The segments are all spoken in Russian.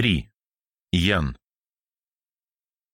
Три. Ян.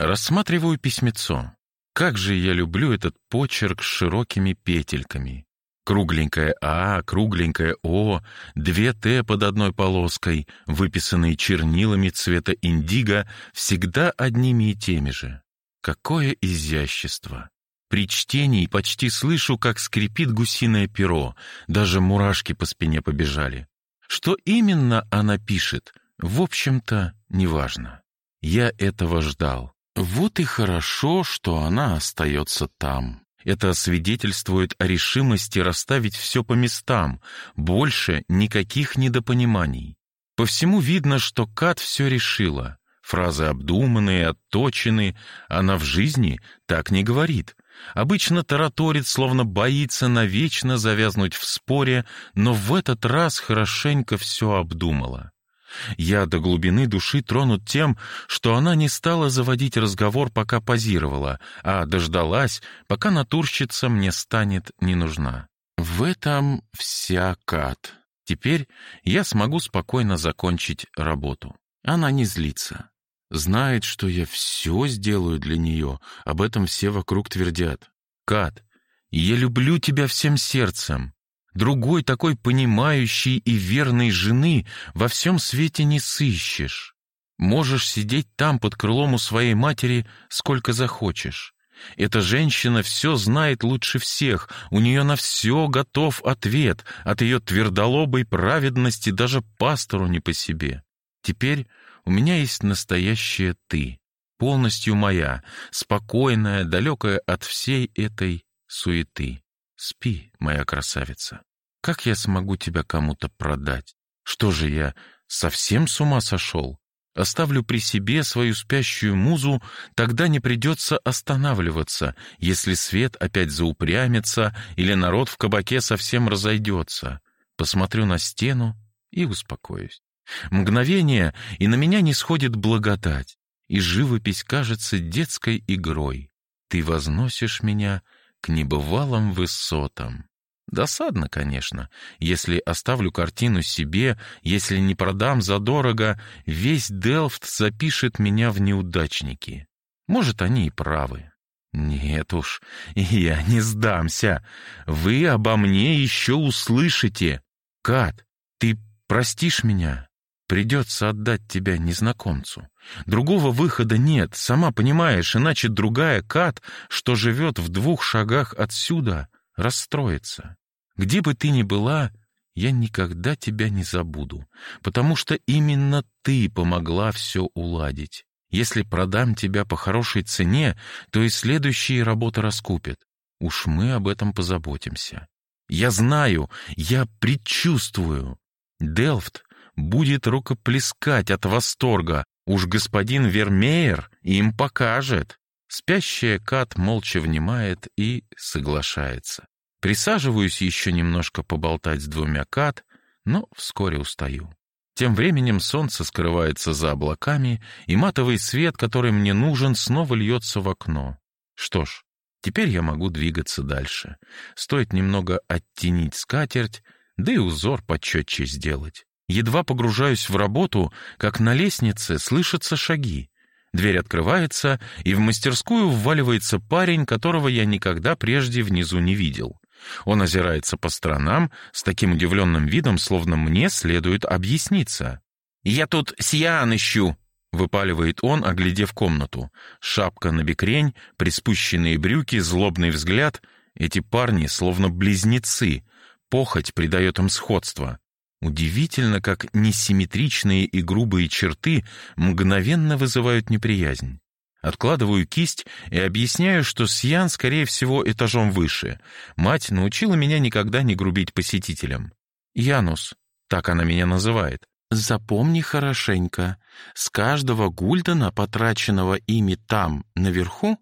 Рассматриваю письмецо. Как же я люблю этот почерк с широкими петельками. Кругленькое А, кругленькое О, две Т под одной полоской, выписанные чернилами цвета индиго, всегда одними и теми же. Какое изящество! При чтении почти слышу, как скрипит гусиное перо, даже мурашки по спине побежали. Что именно она пишет, в общем-то, неважно. Я этого ждал. Вот и хорошо, что она остается там. Это свидетельствует о решимости расставить все по местам, больше никаких недопониманий. По всему видно, что Кат все решила. Фразы обдуманные, отточены, она в жизни так не говорит. Обычно тараторит, словно боится навечно завязнуть в споре, но в этот раз хорошенько все обдумала. Я до глубины души тронут тем, что она не стала заводить разговор, пока позировала, а дождалась, пока натурщица мне станет не нужна. В этом вся Кат. Теперь я смогу спокойно закончить работу. Она не злится. Знает, что я все сделаю для нее, об этом все вокруг твердят. Кат, я люблю тебя всем сердцем. Другой такой понимающей и верной жены во всем свете не сыщешь. Можешь сидеть там под крылом у своей матери сколько захочешь. Эта женщина все знает лучше всех, у нее на все готов ответ, от ее твердолобой праведности даже пастору не по себе. Теперь у меня есть настоящая ты, полностью моя, спокойная, далекая от всей этой суеты. Спи, моя красавица. Как я смогу тебя кому-то продать? Что же я, совсем с ума сошел? Оставлю при себе свою спящую музу, тогда не придется останавливаться, если свет опять заупрямится или народ в кабаке совсем разойдется. Посмотрю на стену и успокоюсь. Мгновение, и на меня не сходит благодать, и живопись кажется детской игрой. Ты возносишь меня к небывалым высотам. Досадно, конечно. Если оставлю картину себе, если не продам задорого, весь Делфт запишет меня в неудачники. Может, они и правы. Нет уж, я не сдамся. Вы обо мне еще услышите. Кат, ты простишь меня? Придется отдать тебя незнакомцу. Другого выхода нет, сама понимаешь, иначе другая Кат, что живет в двух шагах отсюда, расстроится. Где бы ты ни была, я никогда тебя не забуду, потому что именно ты помогла все уладить. Если продам тебя по хорошей цене, то и следующие работы раскупят. Уж мы об этом позаботимся. Я знаю, я предчувствую. Делфт будет рукоплескать от восторга. Уж господин Вермеер им покажет. Спящая Кат молча внимает и соглашается. Присаживаюсь еще немножко поболтать с двумя Кат, но вскоре устаю. Тем временем солнце скрывается за облаками, и матовый свет, который мне нужен, снова льется в окно. Что ж, теперь я могу двигаться дальше. Стоит немного оттенить скатерть, да и узор почетче сделать. Едва погружаюсь в работу, как на лестнице слышатся шаги. Дверь открывается, и в мастерскую вваливается парень, которого я никогда прежде внизу не видел. Он озирается по сторонам с таким удивленным видом, словно мне следует объясниться. «Я тут Сиан ищу», — выпаливает он, оглядев комнату. Шапка на бекрень, приспущенные брюки, злобный взгляд. Эти парни словно близнецы. Похоть придает им сходство. Удивительно, как несимметричные и грубые черты мгновенно вызывают неприязнь. Откладываю кисть и объясняю, что Сьян, скорее всего, этажом выше. Мать научила меня никогда не грубить посетителям. Янус, так она меня называет. Запомни хорошенько, с каждого гульдена, потраченного ими там, наверху,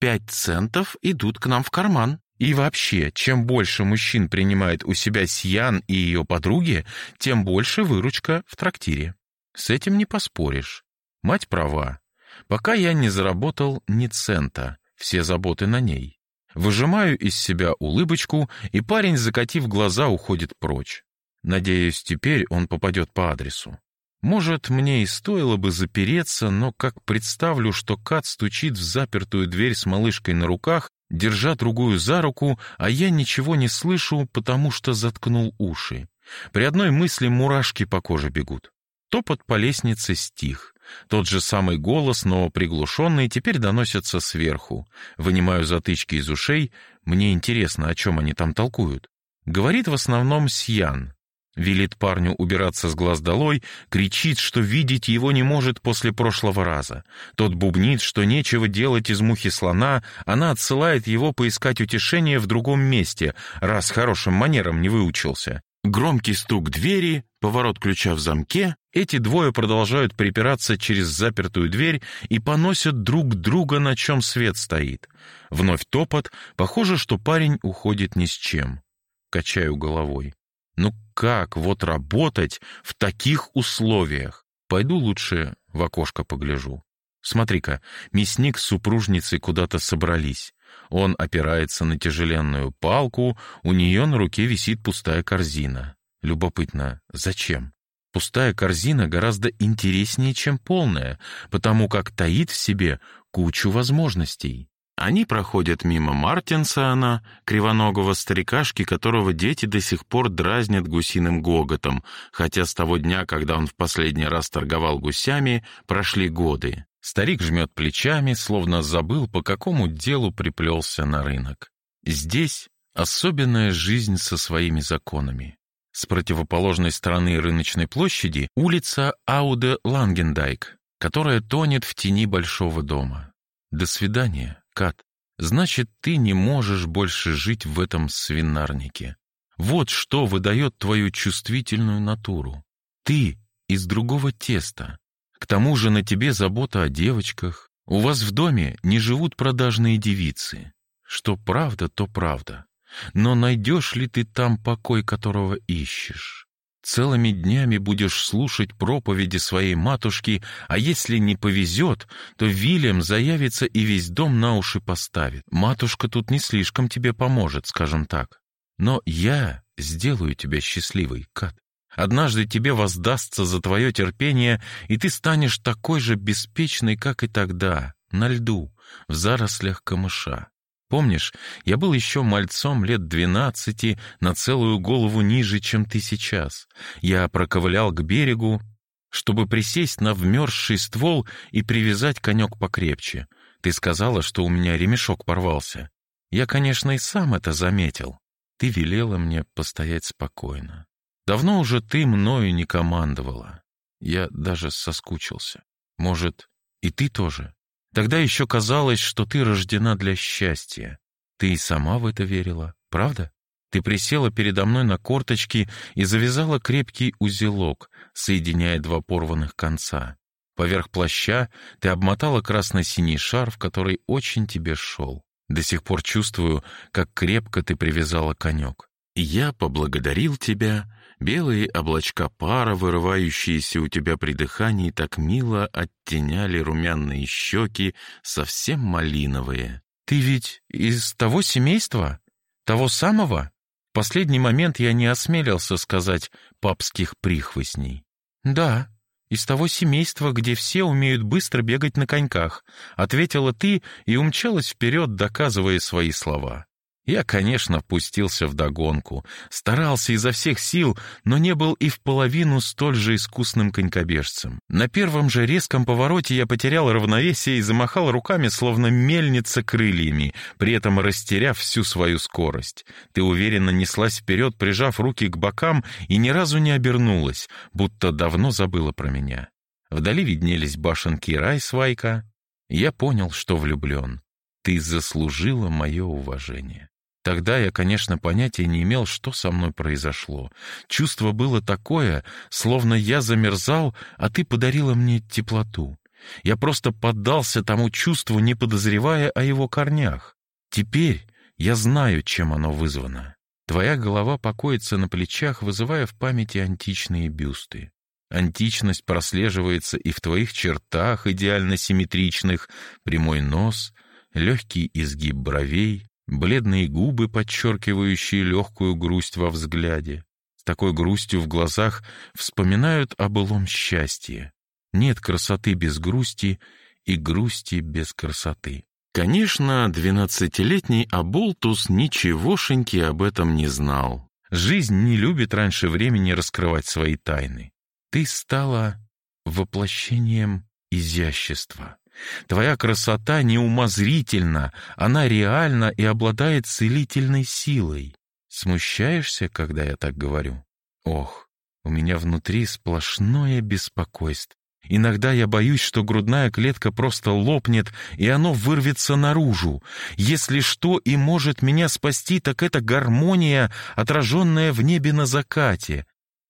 пять центов идут к нам в карман. И вообще, чем больше мужчин принимает у себя Сьян и ее подруги, тем больше выручка в трактире. С этим не поспоришь. Мать права. Пока я не заработал ни цента, все заботы на ней. Выжимаю из себя улыбочку, и парень, закатив глаза, уходит прочь. Надеюсь, теперь он попадет по адресу. Может, мне и стоило бы запереться, но как представлю, что Кат стучит в запертую дверь с малышкой на руках, держа другую за руку, а я ничего не слышу, потому что заткнул уши. При одной мысли мурашки по коже бегут. Топот по лестнице стих. Тот же самый голос, но приглушенный, теперь доносится сверху. Вынимаю затычки из ушей. Мне интересно, о чем они там толкуют. Говорит в основном Сьян. Велит парню убираться с глаз долой, кричит, что видеть его не может после прошлого раза. Тот бубнит, что нечего делать из мухи слона, она отсылает его поискать утешение в другом месте, раз хорошим манерам не выучился. Громкий стук двери, поворот ключа в замке. Эти двое продолжают припираться через запертую дверь и поносят друг друга, на чем свет стоит. Вновь топот. Похоже, что парень уходит ни с чем. Качаю головой. Ну как вот работать в таких условиях? Пойду лучше в окошко погляжу. Смотри-ка, мясник с супружницей куда-то собрались. Он опирается на тяжеленную палку, у нее на руке висит пустая корзина. Любопытно, зачем? Пустая корзина гораздо интереснее, чем полная, потому как таит в себе кучу возможностей. Они проходят мимо Мартинсона, кривоногого старикашки, которого дети до сих пор дразнят гусиным гоготом, хотя с того дня, когда он в последний раз торговал гусями, прошли годы. Старик жмет плечами, словно забыл, по какому делу приплелся на рынок. Здесь особенная жизнь со своими законами. С противоположной стороны рыночной площади улица Ауде Лангендайк, которая тонет в тени большого дома. До свидания, Кат. Значит, ты не можешь больше жить в этом свинарнике. Вот что выдает твою чувствительную натуру. Ты из другого теста, к тому же на тебе забота о девочках. У вас в доме не живут продажные девицы. Что правда, то правда. Но найдешь ли ты там покой, которого ищешь? Целыми днями будешь слушать проповеди своей матушки, а если не повезет, то Вильям заявится и весь дом на уши поставит. Матушка тут не слишком тебе поможет, скажем так. Но я сделаю тебя счастливой, Кат. Однажды тебе воздастся за твое терпение, и ты станешь такой же беспечной, как и тогда, на льду, в зарослях камыша. Помнишь, я был еще мальцом лет двенадцати, на целую голову ниже, чем ты сейчас. Я проковылял к берегу, чтобы присесть на вмерзший ствол и привязать конек покрепче. Ты сказала, что у меня ремешок порвался. Я, конечно, и сам это заметил. Ты велела мне постоять спокойно. Давно уже ты мною не командовала. Я даже соскучился. Может, и ты тоже? Тогда еще казалось, что ты рождена для счастья. Ты и сама в это верила, правда? Ты присела передо мной на корточки и завязала крепкий узелок, соединяя два порванных конца. Поверх плаща ты обмотала красно-синий шарф, который очень тебе шел. До сих пор чувствую, как крепко ты привязала конек. Я поблагодарил тебя Белые облачка пара, вырывающиеся у тебя при дыхании, так мило оттеняли румяные щеки, совсем малиновые. «Ты ведь из того семейства? Того самого?» В последний момент я не осмелился сказать папских прихвостней. «Да, из того семейства, где все умеют быстро бегать на коньках», ответила ты и умчалась вперед, доказывая свои слова. Я, конечно, пустился в догонку, старался изо всех сил, но не был и в половину столь же искусным конькобежцем. На первом же резком повороте я потерял равновесие и замахал руками, словно мельница крыльями, при этом растеряв всю свою скорость. Ты уверенно неслась вперед, прижав руки к бокам, и ни разу не обернулась, будто давно забыла про меня. Вдали виднелись башенки Райсвайка. Я понял, что влюблен. Ты заслужила мое уважение. Тогда я, конечно, понятия не имел, что со мной произошло. Чувство было такое, словно я замерзал, а ты подарила мне теплоту. Я просто поддался тому чувству, не подозревая о его корнях. Теперь я знаю, чем оно вызвано. Твоя голова покоится на плечах, вызывая в памяти античные бюсты. Античность прослеживается и в твоих чертах, идеально симметричных, прямой нос, легкий изгиб бровей, бледные губы, подчеркивающие легкую грусть во взгляде. С такой грустью в глазах вспоминают о былом счастье. Нет красоты без грусти и грусти без красоты. Конечно, двенадцатилетний Аболтус ничегошеньки об этом не знал. Жизнь не любит раньше времени раскрывать свои тайны. Ты стала воплощением изящества. Твоя красота неумозрительна, она реальна и обладает целительной силой. Смущаешься, когда я так говорю? Ох, у меня внутри сплошное беспокойство. Иногда я боюсь, что грудная клетка просто лопнет, и оно вырвется наружу. Если что и может меня спасти, так это гармония, отраженная в небе на закате,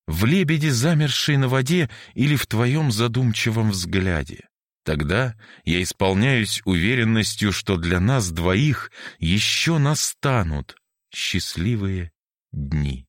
в лебеде, замершей на воде, или в твоем задумчивом взгляде. Тогда я исполняюсь уверенностью, что для нас двоих еще настанут счастливые дни.